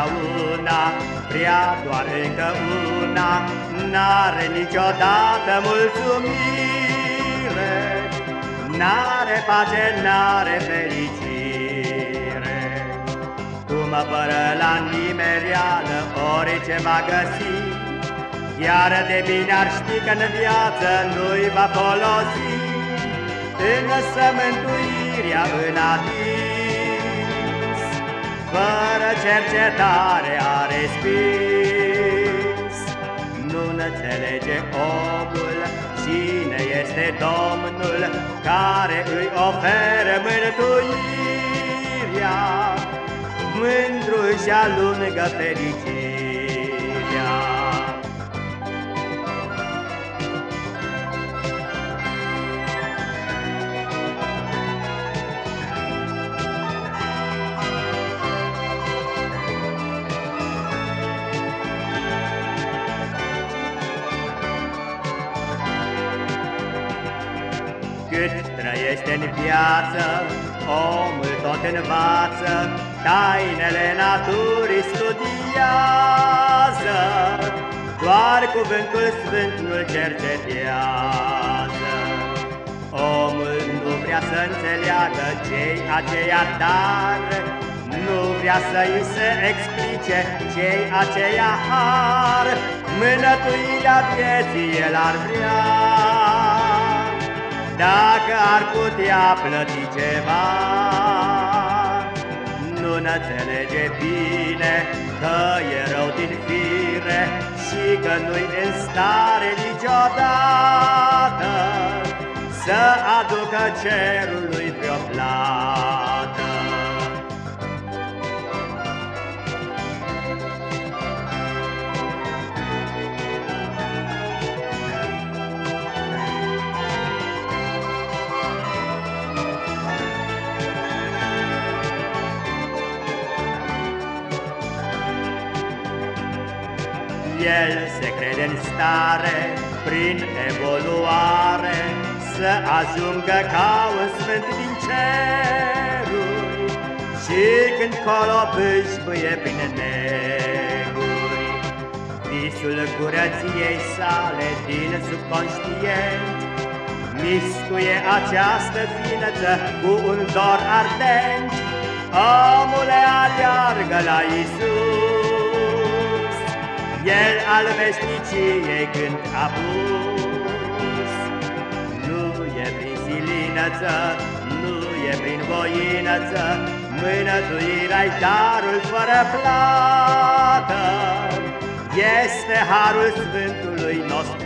una, prea doar încă una, N-are niciodată mulțumire, N-are pace, n-are fericire. Cum apără la nimereală orice va găsi, Chiar de bine ar ști că în viață nu-i va folosi, Însă mântuirea în adins, Fără cercetare a respins. Nu înțelege omul cine este Domnul Care îi oferă mântuirea, Mândru și alungă fericirea. Cât trăiește în viață, omul tot învață, Tainele naturii studiază, Doar cuvântul sfânt nu-l cercetează. Omul nu vrea să înțeleagă cei aceia dar, Nu vrea să-i se explice cei aceia har, Mânătuirea vieții el ar vrea, dacă ar putea plăti ceva Nu înțelege bine că e rău din fire Și că nu-i în stare niciodată Să aducă cerului vreo plată El se crede în stare, prin evoluare, Să ajungă ca un sfânt din ceruri. Și când colo bâșbâie prin neguri Visul curăției sale din subconștient Mistuie această ființă cu un dor ardent. Omule aleargă la Isus el al veșniciei când a pus. Nu e prin silinăță, nu e prin voinăță Mânătuirea-i darul fără plată. Este harul Sfântului nostru